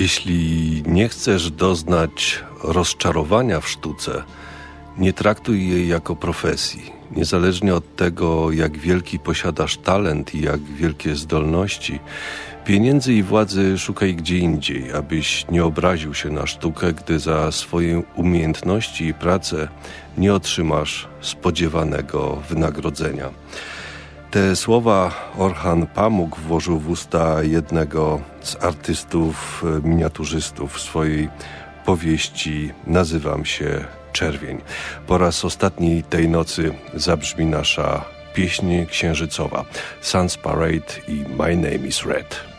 Jeśli nie chcesz doznać rozczarowania w sztuce, nie traktuj jej jako profesji. Niezależnie od tego, jak wielki posiadasz talent i jak wielkie zdolności, pieniędzy i władzy szukaj gdzie indziej, abyś nie obraził się na sztukę, gdy za swoje umiejętności i pracę nie otrzymasz spodziewanego wynagrodzenia. Te słowa Orhan Pamuk włożył w usta jednego z artystów, e, miniaturzystów swojej powieści Nazywam się Czerwień. Po raz ostatni tej nocy zabrzmi nasza pieśń księżycowa Sun's Parade i My Name is Red.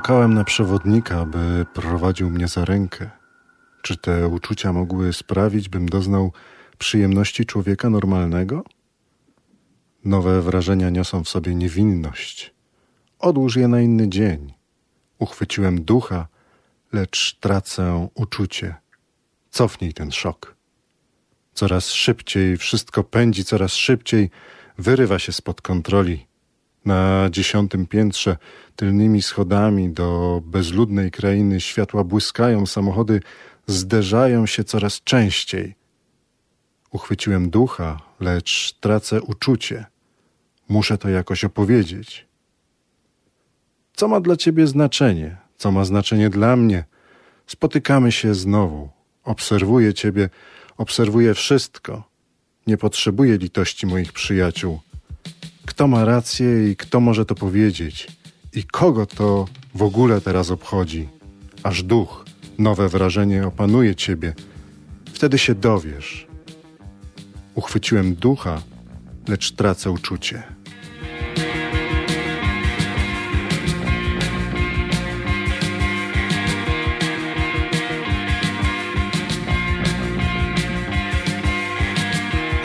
Czekałem na przewodnika, by prowadził mnie za rękę. Czy te uczucia mogły sprawić, bym doznał przyjemności człowieka normalnego? Nowe wrażenia niosą w sobie niewinność. Odłóż je na inny dzień. Uchwyciłem ducha, lecz tracę uczucie. Cofnij ten szok. Coraz szybciej, wszystko pędzi coraz szybciej, wyrywa się spod kontroli. Na dziesiątym piętrze, tylnymi schodami do bezludnej krainy światła błyskają, samochody zderzają się coraz częściej. Uchwyciłem ducha, lecz tracę uczucie. Muszę to jakoś opowiedzieć. Co ma dla ciebie znaczenie? Co ma znaczenie dla mnie? Spotykamy się znowu. Obserwuję ciebie, obserwuję wszystko. Nie potrzebuję litości moich przyjaciół. Kto ma rację i kto może to powiedzieć? I kogo to w ogóle teraz obchodzi? Aż duch, nowe wrażenie opanuje ciebie. Wtedy się dowiesz. Uchwyciłem ducha, lecz tracę uczucie.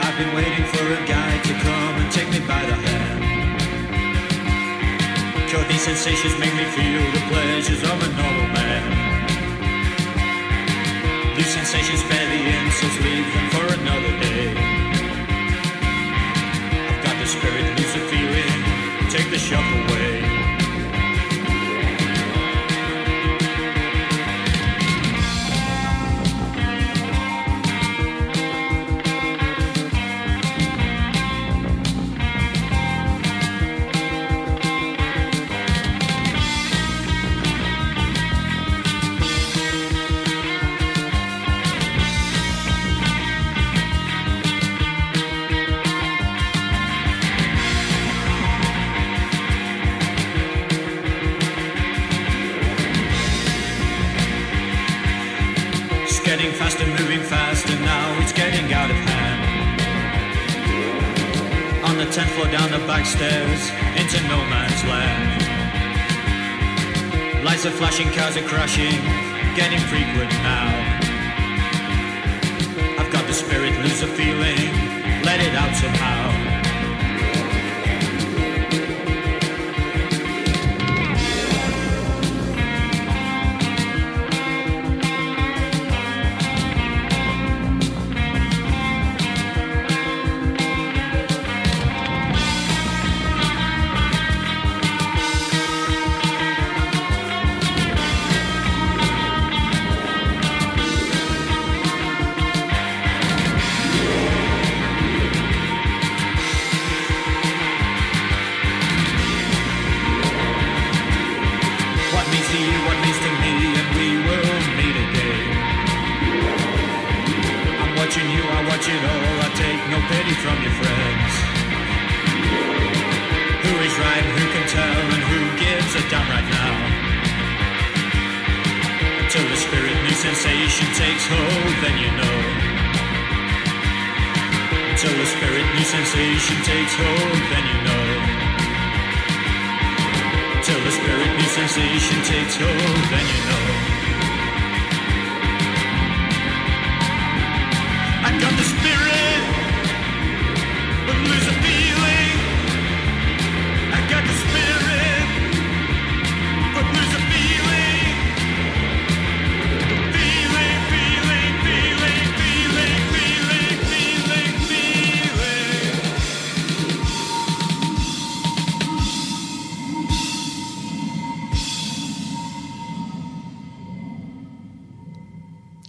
I've been waiting for a guy to come and take me by the hand. These sensations make me feel the pleasures of a normal man. These sensations spare the insults, leave them for another day. I've got the spirit, lose the feeling, take the shock away. On the 10th floor, down the back stairs, into no man's land. Lights are flashing, cars are crashing, getting frequent now. I've got the spirit, lose the feeling, let it out somehow.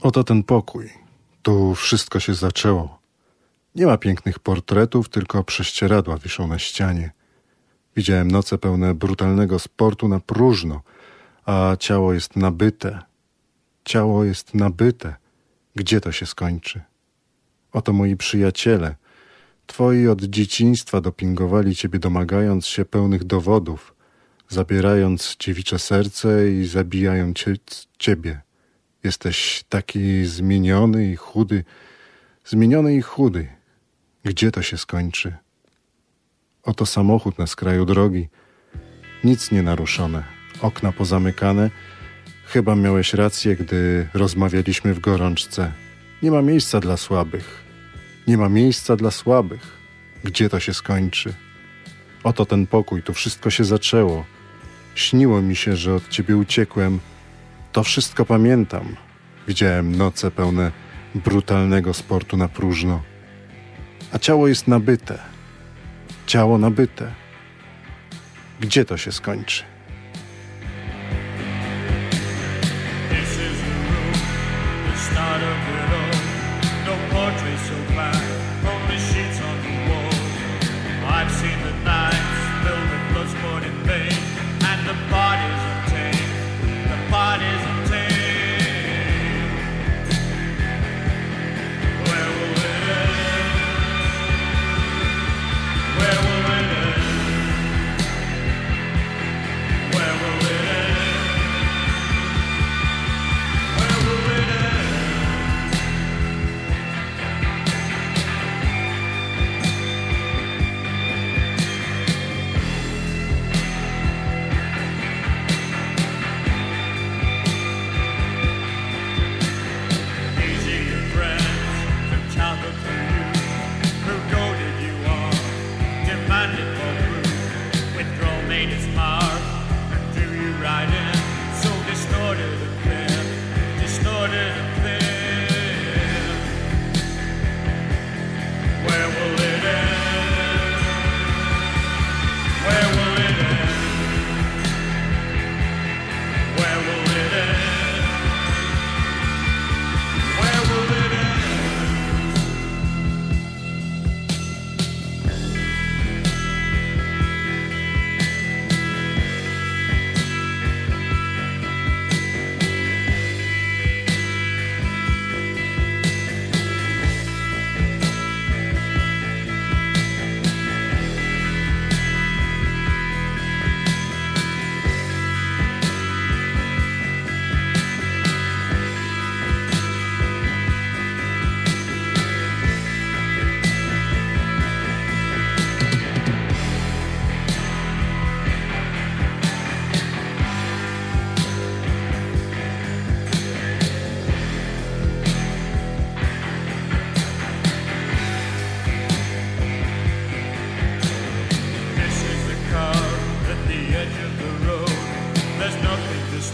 Oto ten pokój. Tu wszystko się zaczęło. Nie ma pięknych portretów, tylko prześcieradła wiszą na ścianie. Widziałem noce pełne brutalnego sportu na próżno, a ciało jest nabyte. Ciało jest nabyte. Gdzie to się skończy? Oto moi przyjaciele. Twoi od dzieciństwa dopingowali ciebie domagając się pełnych dowodów, zabierając dziewicze serce i zabijają ciebie. Jesteś taki zmieniony i chudy, zmieniony i chudy. Gdzie to się skończy? Oto samochód na skraju drogi. Nic nie naruszone, okna pozamykane. Chyba miałeś rację, gdy rozmawialiśmy w gorączce. Nie ma miejsca dla słabych. Nie ma miejsca dla słabych. Gdzie to się skończy? Oto ten pokój, tu wszystko się zaczęło. Śniło mi się, że od ciebie uciekłem. To wszystko pamiętam. Widziałem noce pełne brutalnego sportu na próżno. A ciało jest nabyte. Ciało nabyte. Gdzie to się skończy?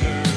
Monsters.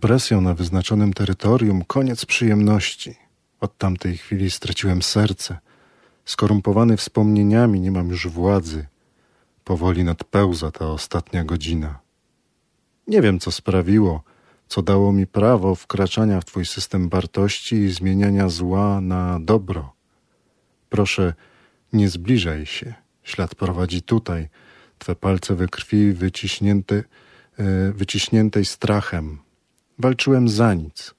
Presją na wyznaczonym terytorium koniec przyjemności. Od tamtej chwili straciłem serce. Skorumpowany wspomnieniami, nie mam już władzy. Powoli nadpełza ta ostatnia godzina. Nie wiem, co sprawiło, co dało mi prawo wkraczania w twój system wartości i zmieniania zła na dobro. proszę, nie zbliżaj się. Ślad prowadzi tutaj. Twe palce we krwi wyciśnięte, e, wyciśniętej strachem. Walczyłem za nic.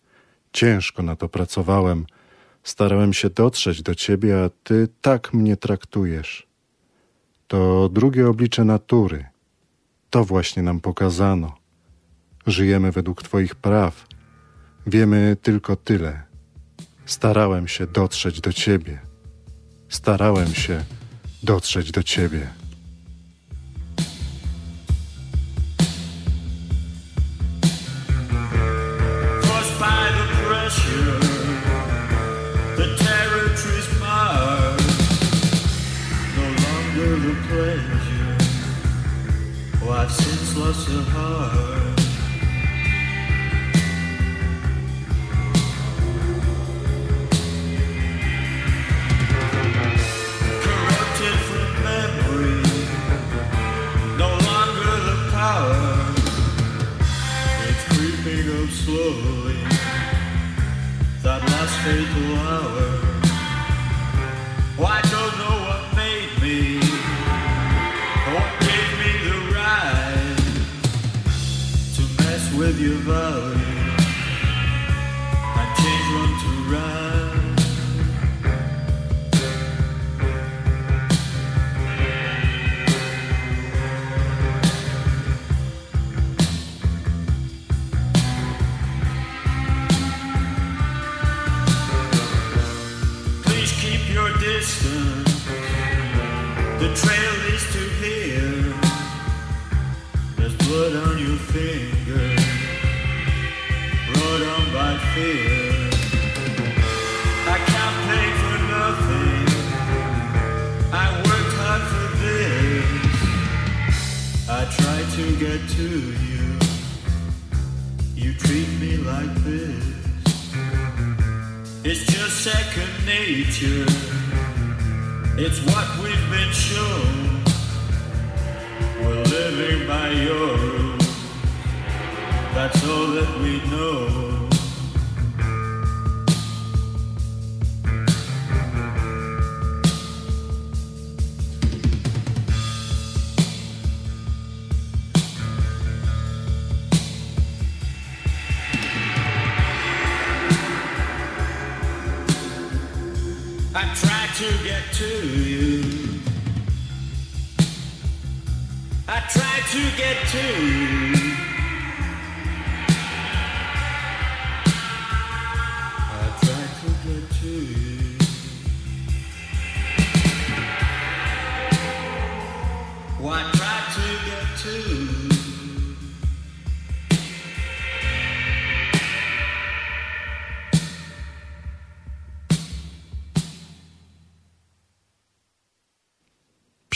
Ciężko na to pracowałem. Starałem się dotrzeć do ciebie, a ty tak mnie traktujesz. To drugie oblicze natury. To właśnie nam pokazano. Żyjemy według Twoich praw. Wiemy tylko tyle. Starałem się dotrzeć do Ciebie. Starałem się dotrzeć do Ciebie. so hard.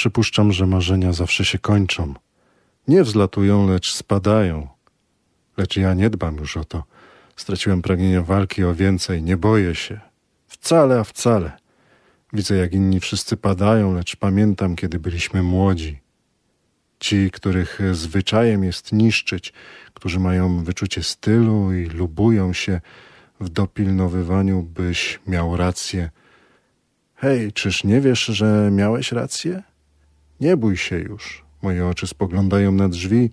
Przypuszczam, że marzenia zawsze się kończą. Nie wzlatują, lecz spadają. Lecz ja nie dbam już o to. Straciłem pragnienie walki o więcej, nie boję się. Wcale, a wcale. Widzę, jak inni wszyscy padają, lecz pamiętam, kiedy byliśmy młodzi. Ci, których zwyczajem jest niszczyć, którzy mają wyczucie stylu i lubują się w dopilnowywaniu, byś miał rację. Hej, czyż nie wiesz, że miałeś rację? Nie bój się już. Moje oczy spoglądają na drzwi,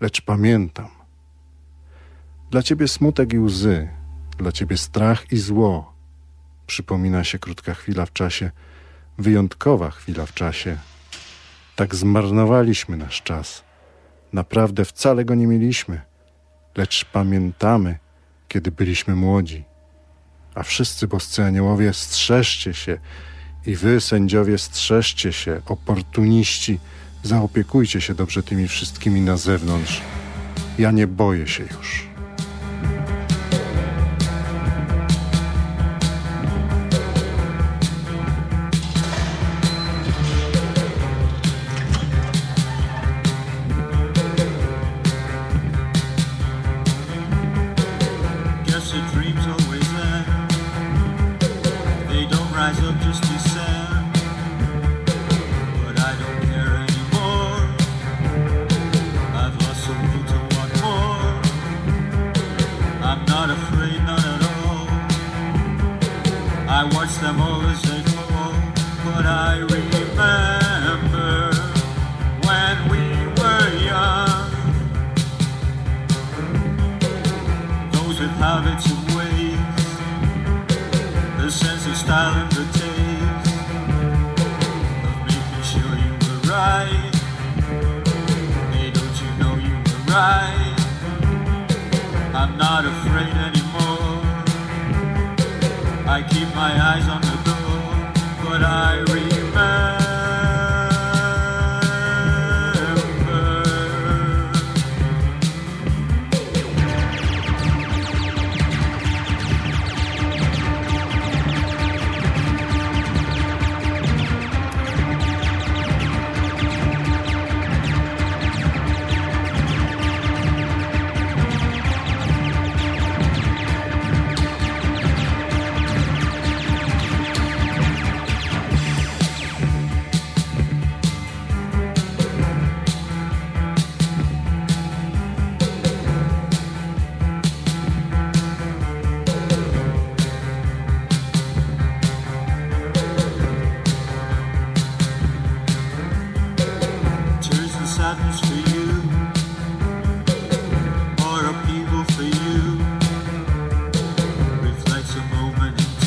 lecz pamiętam. Dla ciebie smutek i łzy, dla ciebie strach i zło. Przypomina się krótka chwila w czasie, wyjątkowa chwila w czasie. Tak zmarnowaliśmy nasz czas. Naprawdę wcale go nie mieliśmy, lecz pamiętamy, kiedy byliśmy młodzi. A wszyscy boscy aniołowie, strzeżcie się i wy, sędziowie, strzeżcie się, oportuniści, zaopiekujcie się dobrze tymi wszystkimi na zewnątrz. Ja nie boję się już.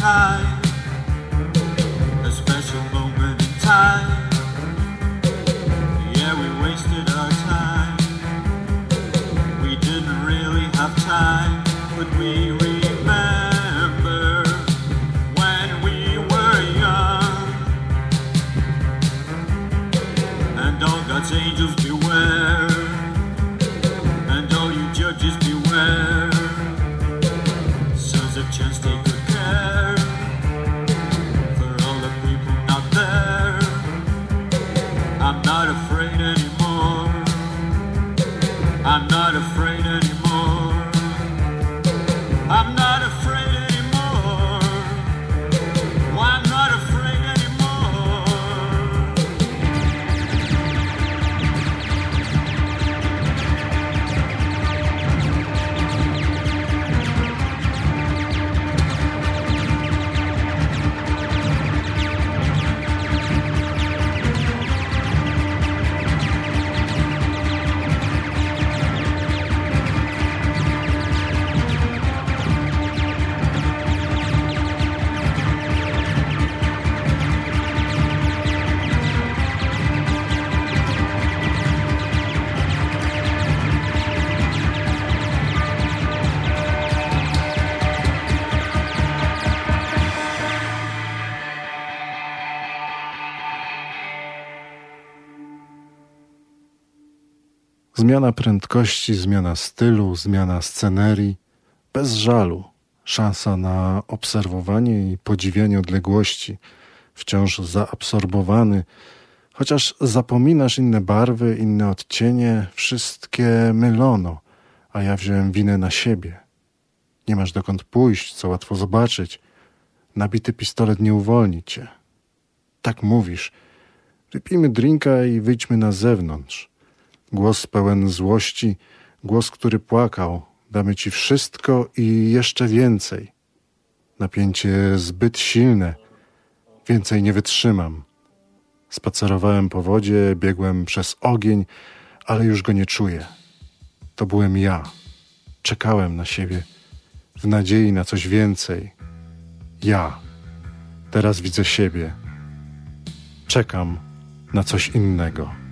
high. Zmiana prędkości, zmiana stylu, zmiana scenerii, bez żalu, szansa na obserwowanie i podziwianie odległości, wciąż zaabsorbowany, chociaż zapominasz inne barwy, inne odcienie, wszystkie mylono, a ja wziąłem winę na siebie. Nie masz dokąd pójść, co łatwo zobaczyć. Nabity pistolet nie uwolni cię. Tak mówisz. Wypijmy drinka i wyjdźmy na zewnątrz. Głos pełen złości, głos, który płakał. Damy ci wszystko i jeszcze więcej. Napięcie zbyt silne. Więcej nie wytrzymam. Spacerowałem po wodzie, biegłem przez ogień, ale już go nie czuję. To byłem ja. Czekałem na siebie, w nadziei na coś więcej. Ja. Teraz widzę siebie. Czekam na coś innego.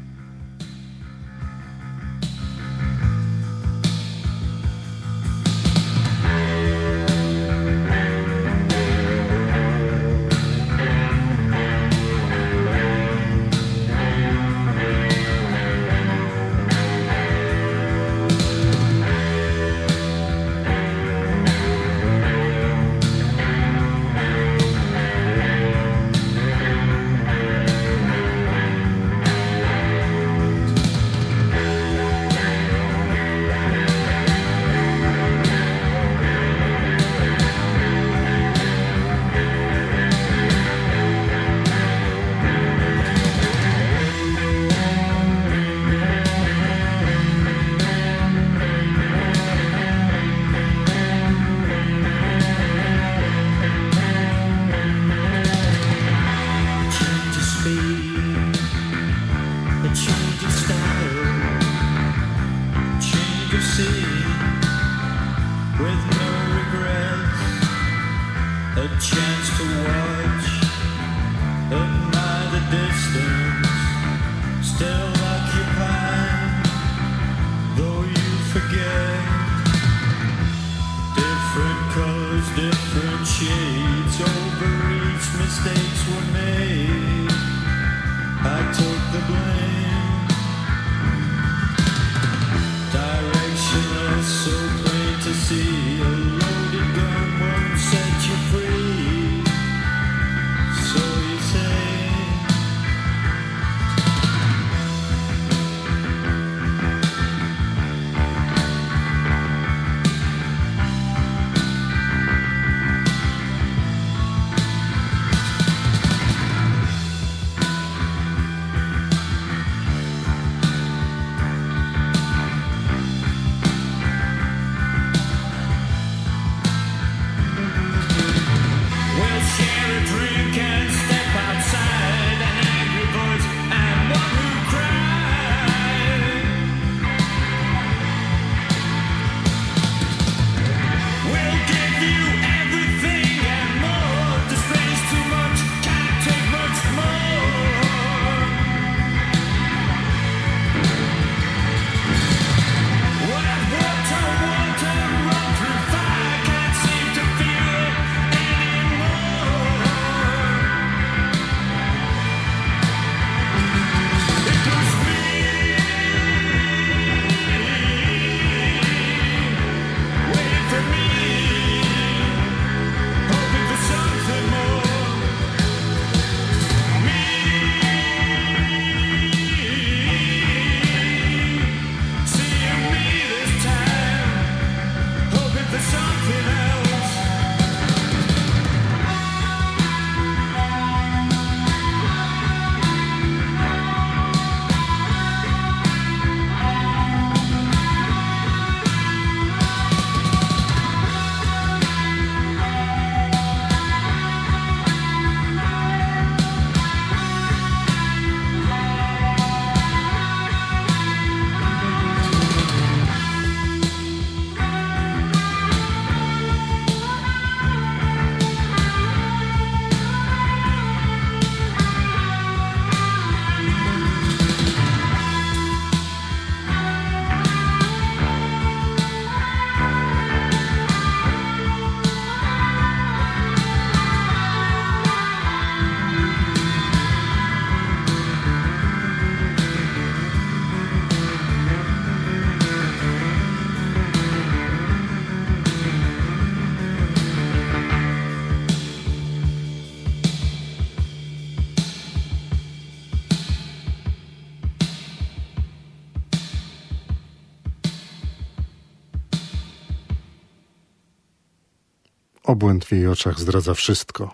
Obłęd w jej oczach zdradza wszystko.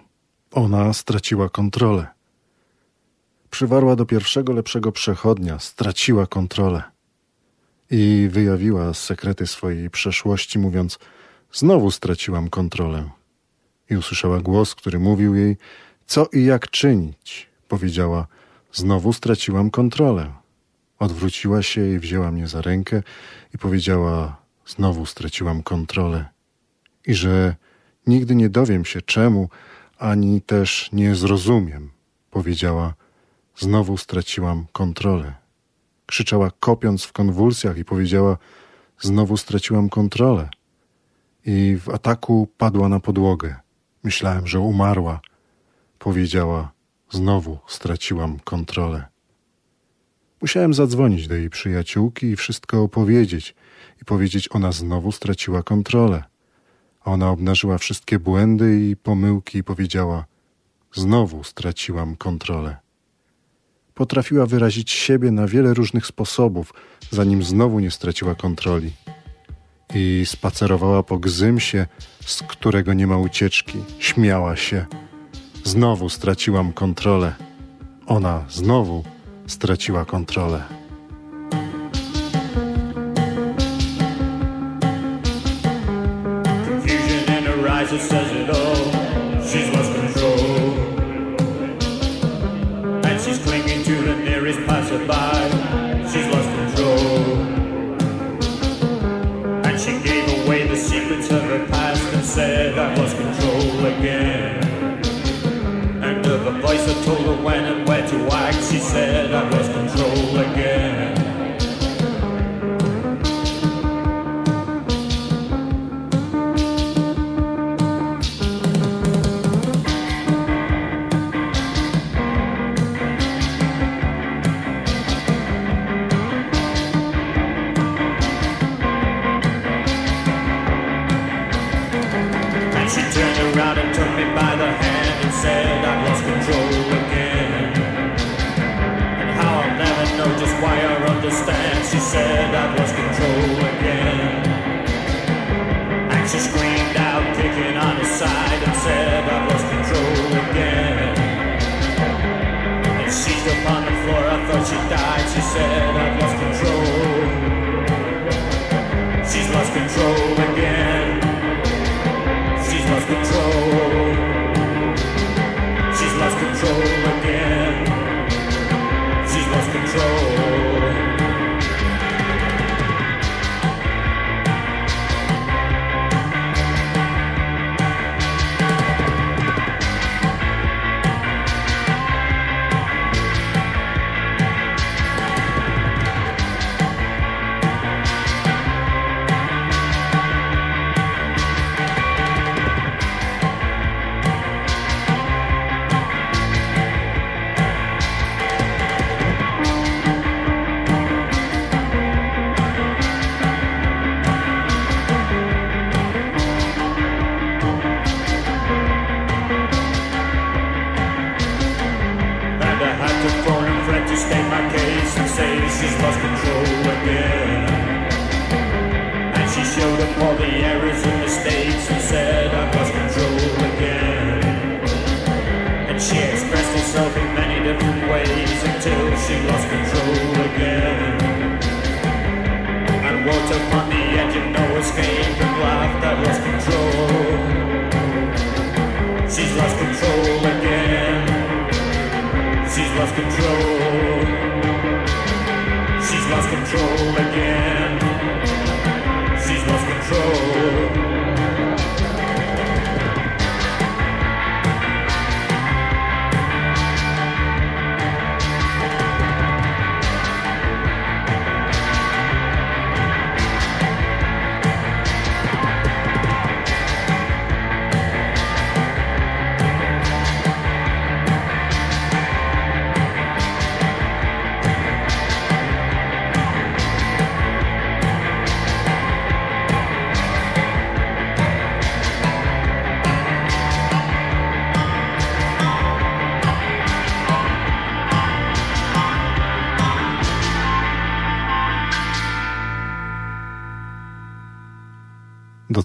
Ona straciła kontrolę. Przywarła do pierwszego lepszego przechodnia, straciła kontrolę. I wyjawiła sekrety swojej przeszłości, mówiąc: Znowu straciłam kontrolę. I usłyszała głos, który mówił jej: Co i jak czynić? Powiedziała: Znowu straciłam kontrolę. Odwróciła się i wzięła mnie za rękę i powiedziała: Znowu straciłam kontrolę. I że nigdy nie dowiem się czemu, ani też nie zrozumiem. Powiedziała: Znowu straciłam kontrolę. Krzyczała, kopiąc w konwulsjach, i powiedziała: Znowu straciłam kontrolę. I w ataku padła na podłogę. Myślałem, że umarła. Powiedziała: Znowu straciłam kontrolę. Musiałem zadzwonić do jej przyjaciółki i wszystko opowiedzieć, i powiedzieć: Ona znowu straciła kontrolę. Ona obnażyła wszystkie błędy i pomyłki i powiedziała: Znowu straciłam kontrolę. Potrafiła wyrazić siebie na wiele różnych sposobów, zanim znowu nie straciła kontroli. I spacerowała po gzymsie, z którego nie ma ucieczki. Śmiała się. Znowu straciłam kontrolę. Ona znowu straciła kontrolę. it says it all. She's lost control. And she's clinging to the nearest passerby. She's lost control. And she gave away the secrets of her past and said, I've lost control again. And of a voice that told her when and where to act, she said, I've lost control again.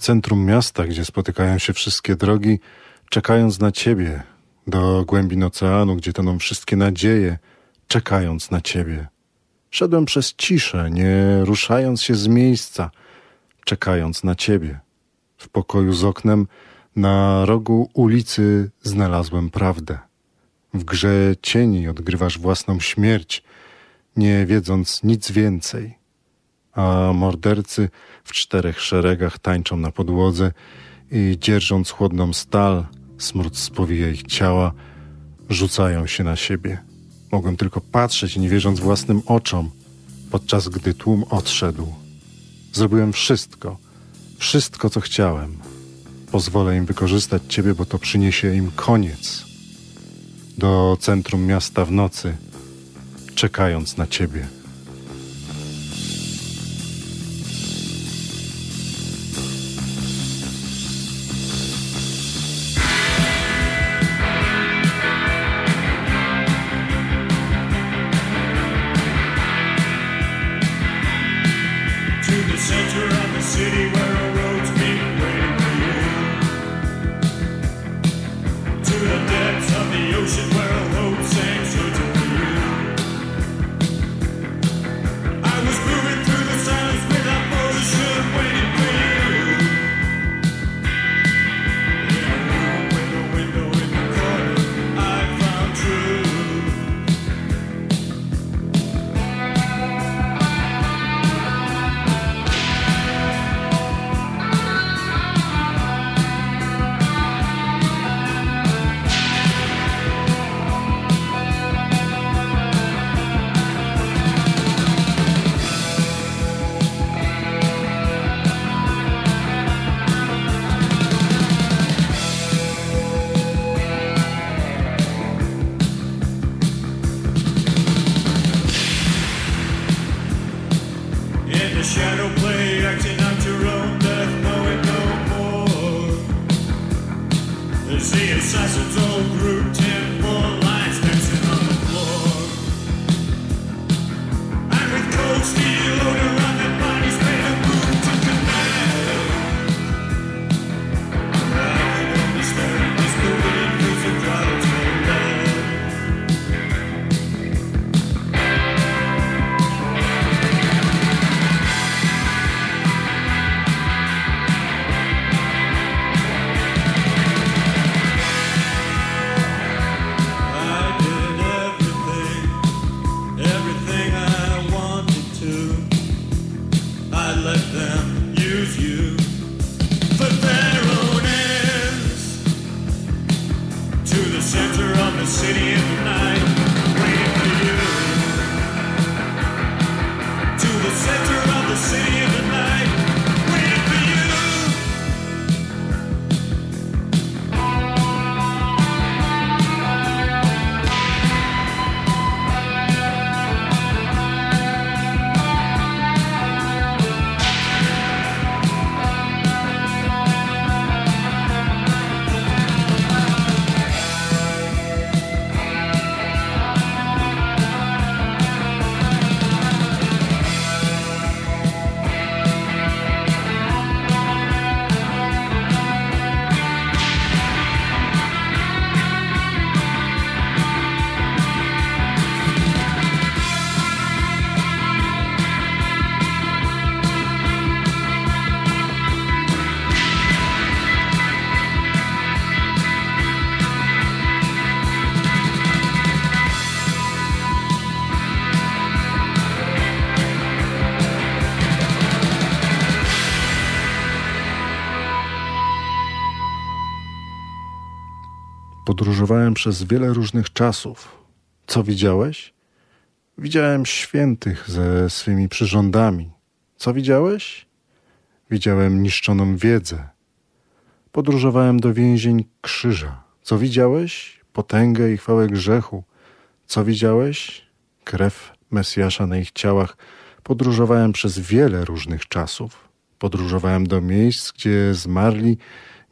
Centrum miasta, gdzie spotykają się wszystkie drogi, czekając na ciebie, do głębin oceanu, gdzie toną wszystkie nadzieje, czekając na ciebie. Szedłem przez ciszę, nie ruszając się z miejsca, czekając na ciebie. W pokoju z oknem na rogu ulicy znalazłem prawdę. W grze cieni odgrywasz własną śmierć, nie wiedząc nic więcej. A mordercy w czterech szeregach tańczą na podłodze i dzierżąc chłodną stal, smród spowija ich ciała, rzucają się na siebie. Mogłem tylko patrzeć, nie wierząc własnym oczom, podczas gdy tłum odszedł. Zrobiłem wszystko, wszystko co chciałem. Pozwolę im wykorzystać ciebie, bo to przyniesie im koniec. Do centrum miasta w nocy, czekając na ciebie. Przez wiele różnych czasów. Co widziałeś? Widziałem świętych ze swymi przyrządami. Co widziałeś? Widziałem niszczoną wiedzę. Podróżowałem do więzień krzyża. Co widziałeś? Potęgę i chwałę grzechu. Co widziałeś? Krew Mesjasza na ich ciałach. Podróżowałem przez wiele różnych czasów. Podróżowałem do miejsc, gdzie zmarli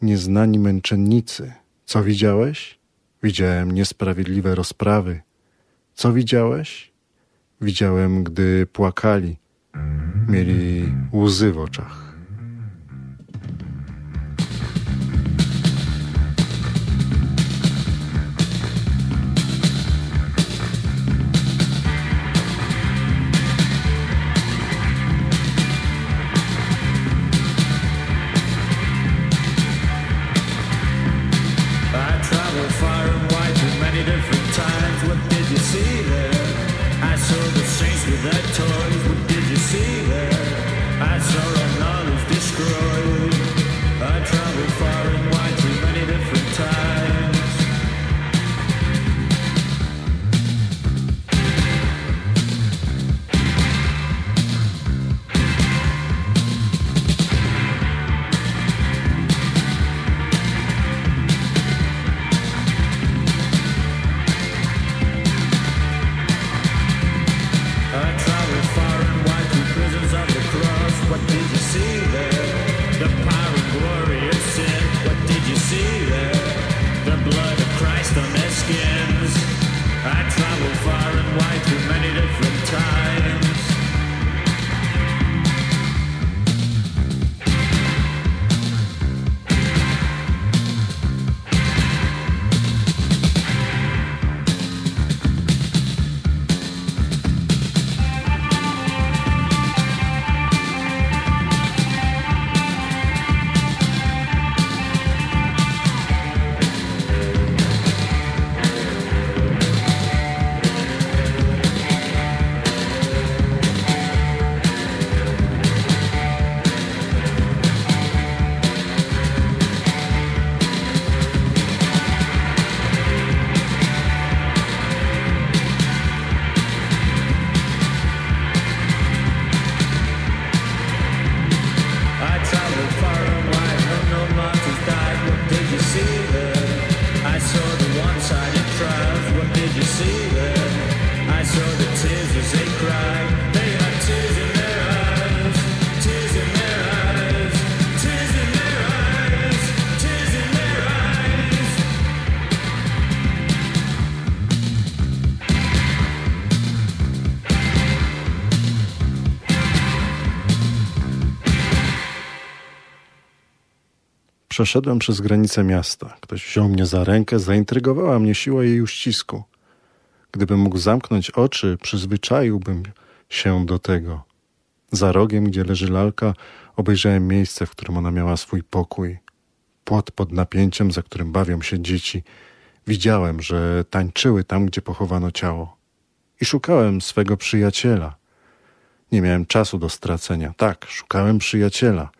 nieznani męczennicy. Co widziałeś? Widziałem niesprawiedliwe rozprawy. Co widziałeś? Widziałem, gdy płakali. Mieli łzy w oczach. Przeszedłem przez granicę miasta. Ktoś wziął mnie za rękę, zaintrygowała mnie siła jej uścisku. Gdybym mógł zamknąć oczy, przyzwyczaiłbym się do tego. Za rogiem, gdzie leży lalka, obejrzałem miejsce, w którym ona miała swój pokój. Płot pod napięciem, za którym bawią się dzieci. Widziałem, że tańczyły tam, gdzie pochowano ciało. I szukałem swego przyjaciela. Nie miałem czasu do stracenia. Tak, szukałem przyjaciela.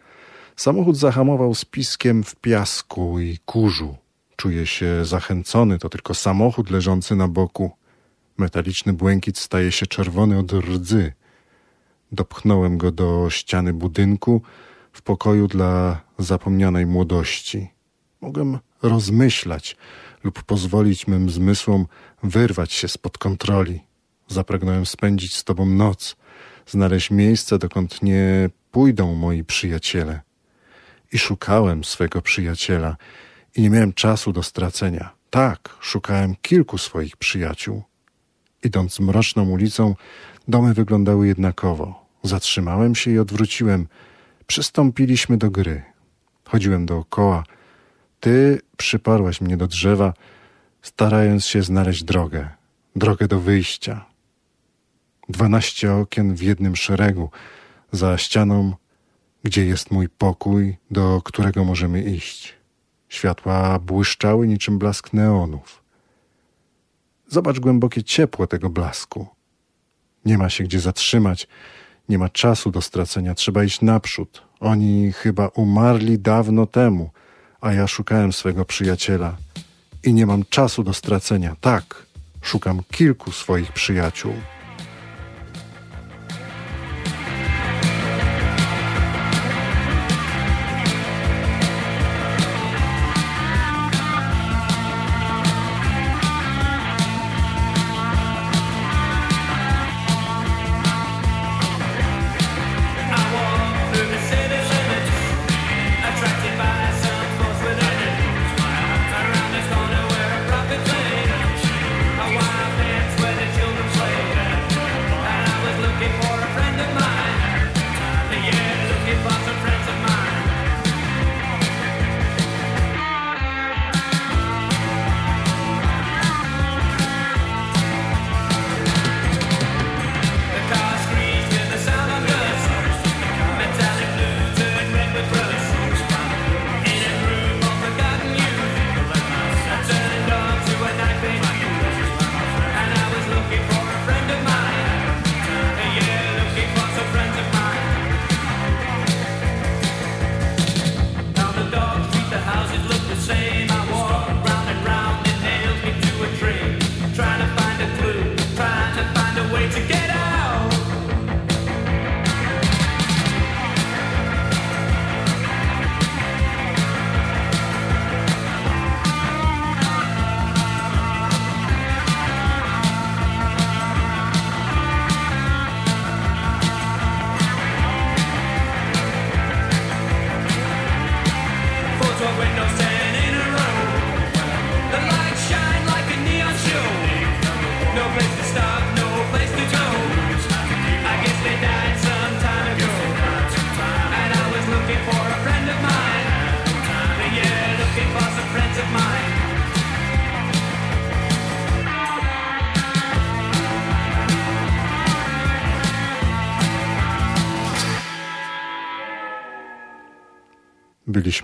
Samochód zahamował z piskiem w piasku i kurzu. Czuję się zachęcony, to tylko samochód leżący na boku. Metaliczny błękit staje się czerwony od rdzy. Dopchnąłem go do ściany budynku w pokoju dla zapomnianej młodości. Mogłem rozmyślać lub pozwolić mym zmysłom wyrwać się spod kontroli. Zapragnąłem spędzić z tobą noc, znaleźć miejsce, dokąd nie pójdą moi przyjaciele. I szukałem swego przyjaciela i nie miałem czasu do stracenia. Tak, szukałem kilku swoich przyjaciół. Idąc mroczną ulicą, domy wyglądały jednakowo. Zatrzymałem się i odwróciłem. Przystąpiliśmy do gry. Chodziłem dookoła. Ty przyparłaś mnie do drzewa, starając się znaleźć drogę. Drogę do wyjścia. Dwanaście okien w jednym szeregu, za ścianą, gdzie jest mój pokój, do którego możemy iść. Światła błyszczały niczym blask neonów. Zobacz głębokie ciepło tego blasku. Nie ma się gdzie zatrzymać, nie ma czasu do stracenia, trzeba iść naprzód. Oni chyba umarli dawno temu, a ja szukałem swego przyjaciela i nie mam czasu do stracenia. Tak, szukam kilku swoich przyjaciół.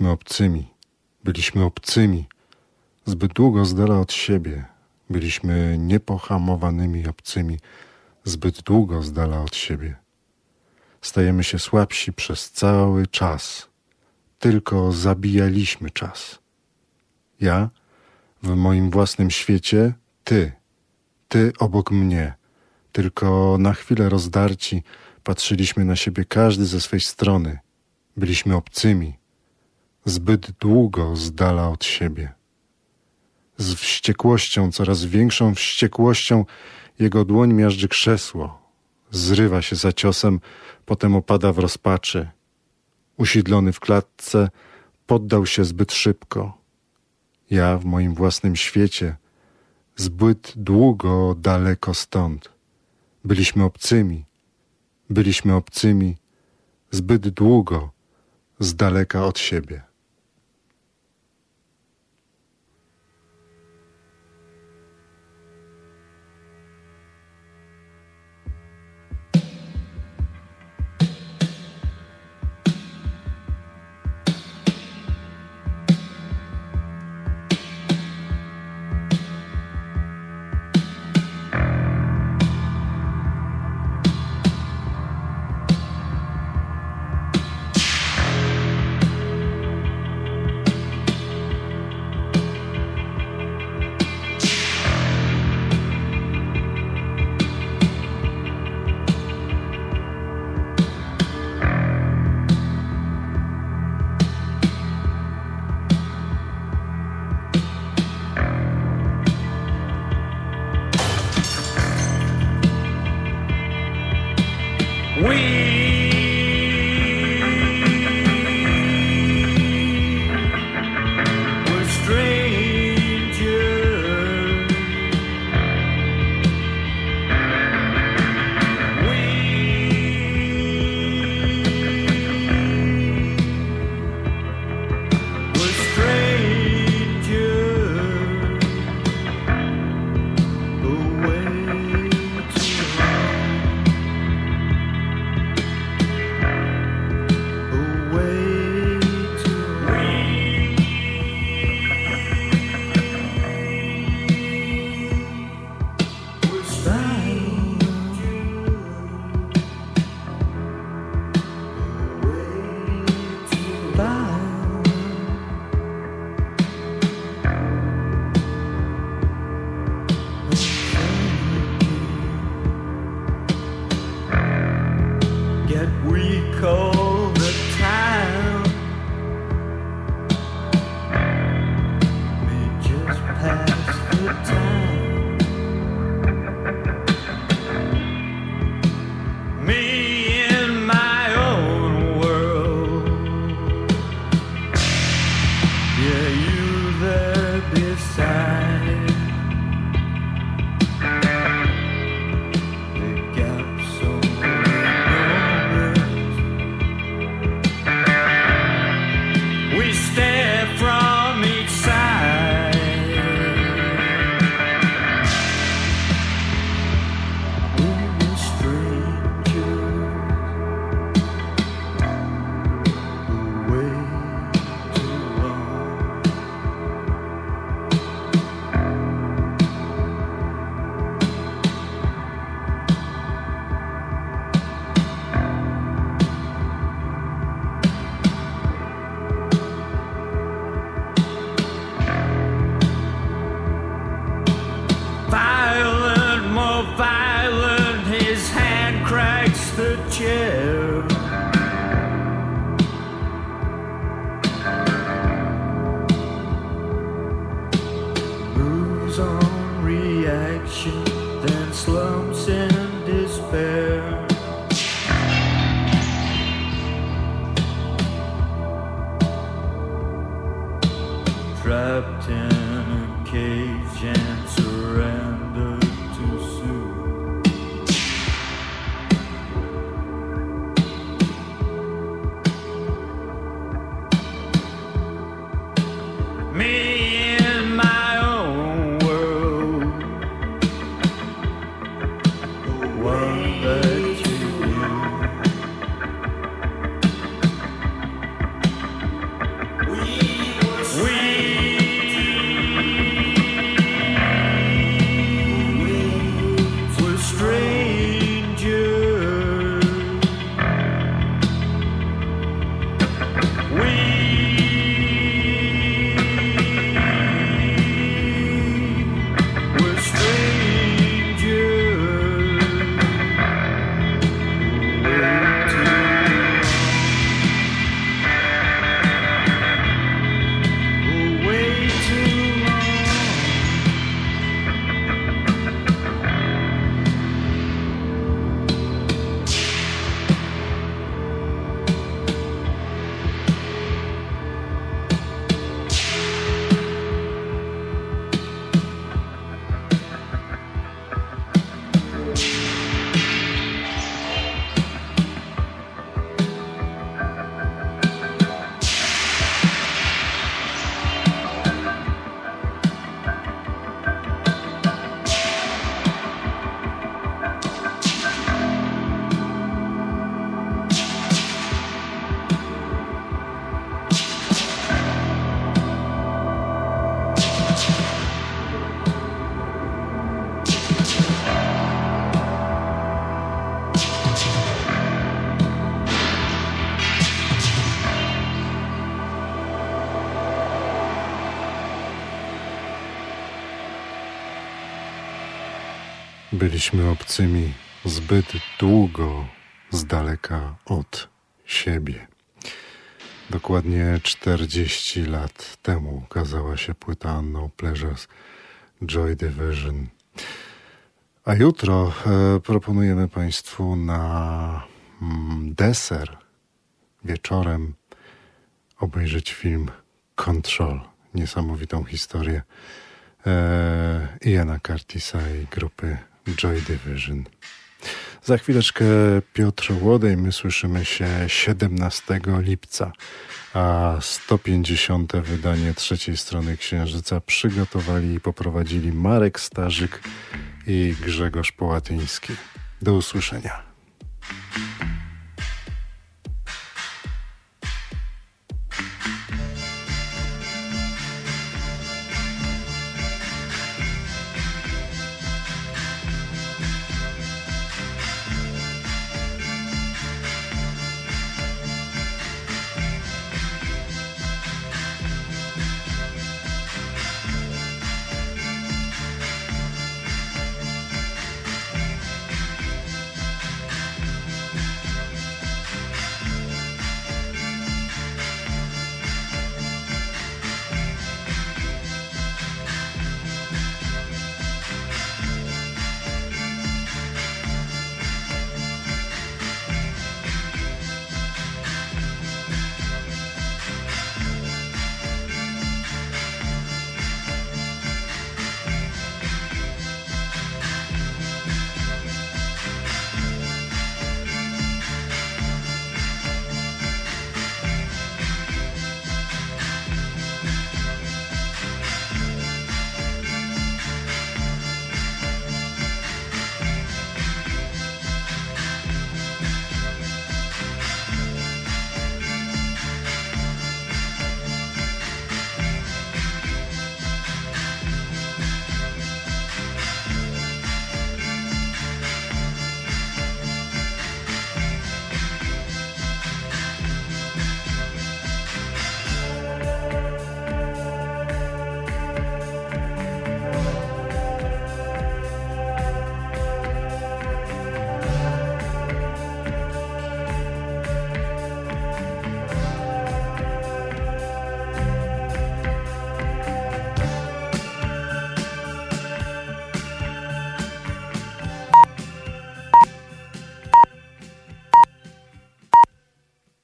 Byliśmy obcymi, byliśmy obcymi, zbyt długo z dala od siebie. Byliśmy niepohamowanymi obcymi, zbyt długo z dala od siebie. Stajemy się słabsi przez cały czas. Tylko zabijaliśmy czas. Ja w moim własnym świecie, ty, ty obok mnie. Tylko na chwilę rozdarci patrzyliśmy na siebie każdy ze swej strony. Byliśmy obcymi, zbyt długo z dala od siebie. Z wściekłością, coraz większą wściekłością, jego dłoń miażdży krzesło. Zrywa się za ciosem, potem opada w rozpaczy. Usiedlony w klatce, poddał się zbyt szybko. Ja w moim własnym świecie, zbyt długo daleko stąd. Byliśmy obcymi, byliśmy obcymi, zbyt długo z daleka od siebie. Obcymi zbyt długo z daleka od siebie. Dokładnie 40 lat temu ukazała się płyta No Pleasures Joy Division. A jutro e, proponujemy Państwu na mm, deser wieczorem obejrzeć film Control. Niesamowitą historię e, Iana Curtisa i grupy Joy Division. Za chwileczkę Piotr Łodej, my słyszymy się 17 lipca, a 150. wydanie trzeciej strony Księżyca przygotowali i poprowadzili Marek Starzyk i Grzegorz Połatyński. Do usłyszenia.